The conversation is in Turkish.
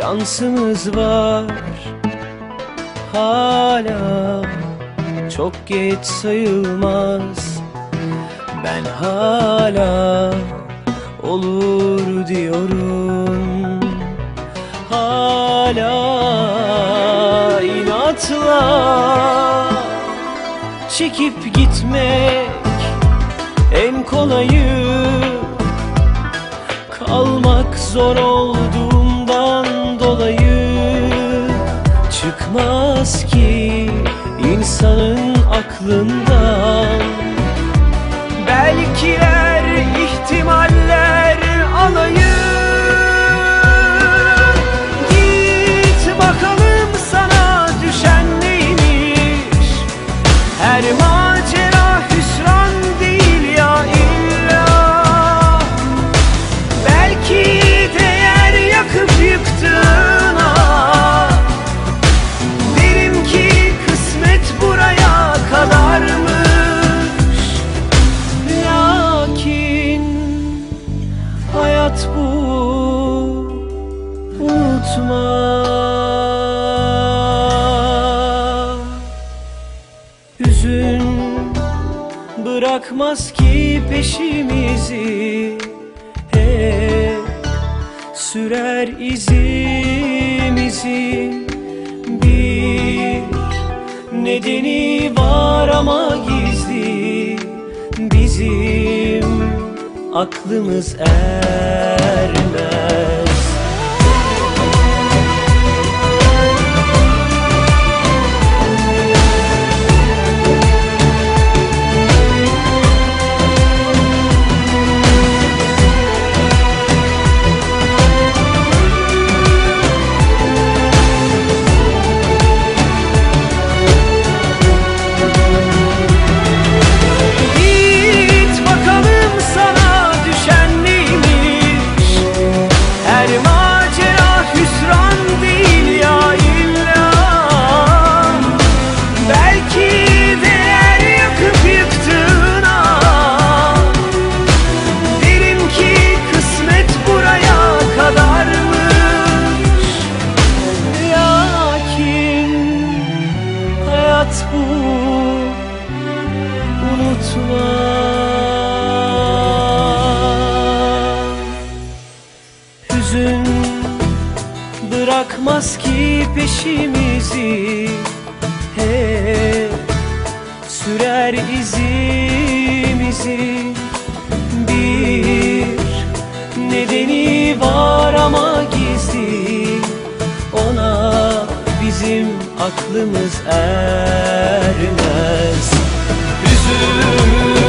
şansımız var. Hala çok geç sayılmaz. Ben hala olur diyorum. Hala inatla çekip gitmek en kolayı. Kalmak zor aklından unutma. Hüzün bırakmaz ki peşimizi. Hep sürer izimizi. Bir nedeni var ama gizli. Bizim aklımız ermez hayat bu unutma. Hüzün bırakmaz ki peşimizi Hep sürer izimizi aklımız ermez. Ki